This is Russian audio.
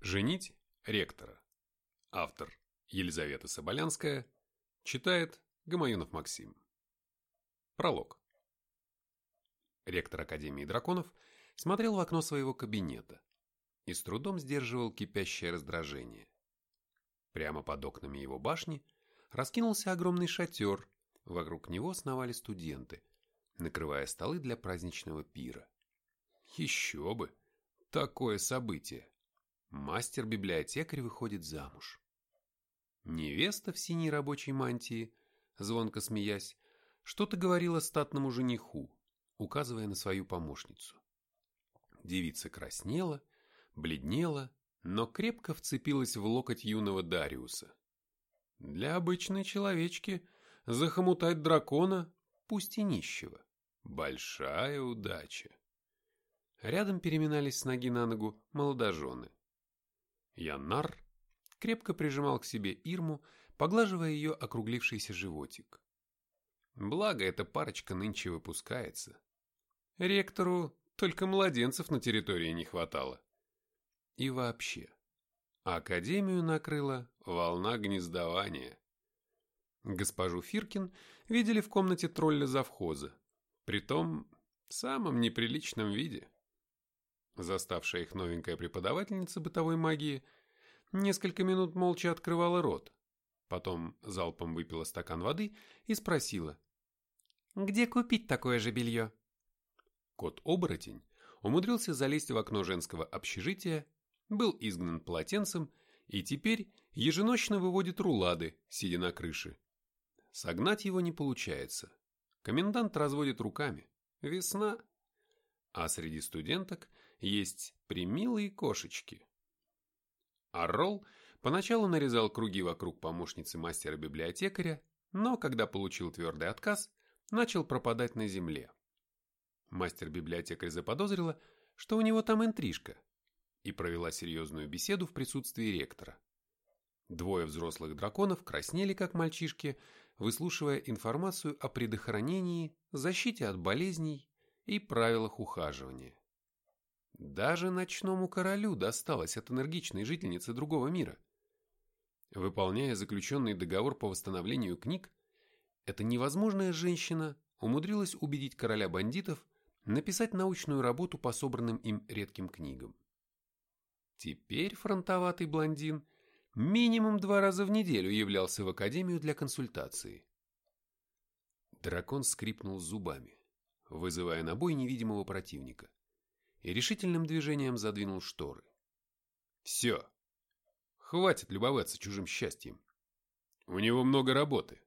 Женить ректора. Автор Елизавета Соболянская. Читает Гамаюнов Максим. Пролог. Ректор Академии драконов смотрел в окно своего кабинета и с трудом сдерживал кипящее раздражение. Прямо под окнами его башни раскинулся огромный шатер, вокруг него сновали студенты, накрывая столы для праздничного пира. Еще бы! Такое событие! Мастер-библиотекарь выходит замуж. Невеста в синей рабочей мантии, звонко смеясь, что-то говорила статному жениху, указывая на свою помощницу. Девица краснела, бледнела, но крепко вцепилась в локоть юного Дариуса. Для обычной человечки захомутать дракона, пусть и нищего, большая удача. Рядом переминались с ноги на ногу молодожены. Яннар крепко прижимал к себе Ирму, поглаживая ее округлившийся животик. Благо, эта парочка нынче выпускается. Ректору только младенцев на территории не хватало. И вообще, Академию накрыла волна гнездования. Госпожу Фиркин видели в комнате тролля завхоза, притом в самом неприличном виде. Заставшая их новенькая преподавательница бытовой магии несколько минут молча открывала рот, потом залпом выпила стакан воды и спросила. «Где купить такое же белье?» Кот-оборотень умудрился залезть в окно женского общежития, был изгнан полотенцем и теперь еженочно выводит рулады, сидя на крыше. Согнать его не получается. Комендант разводит руками. Весна. А среди студенток есть примилые кошечки. Аррол поначалу нарезал круги вокруг помощницы мастера-библиотекаря, но когда получил твердый отказ, начал пропадать на земле. Мастер-библиотекарь заподозрила, что у него там интрижка, и провела серьезную беседу в присутствии ректора. Двое взрослых драконов краснели, как мальчишки, выслушивая информацию о предохранении, защите от болезней и правилах ухаживания. Даже ночному королю досталось от энергичной жительницы другого мира. Выполняя заключенный договор по восстановлению книг, эта невозможная женщина умудрилась убедить короля бандитов написать научную работу по собранным им редким книгам. Теперь фронтоватый блондин минимум два раза в неделю являлся в академию для консультации. Дракон скрипнул зубами, вызывая на бой невидимого противника и решительным движением задвинул шторы. Все. Хватит любоваться чужим счастьем. У него много работы.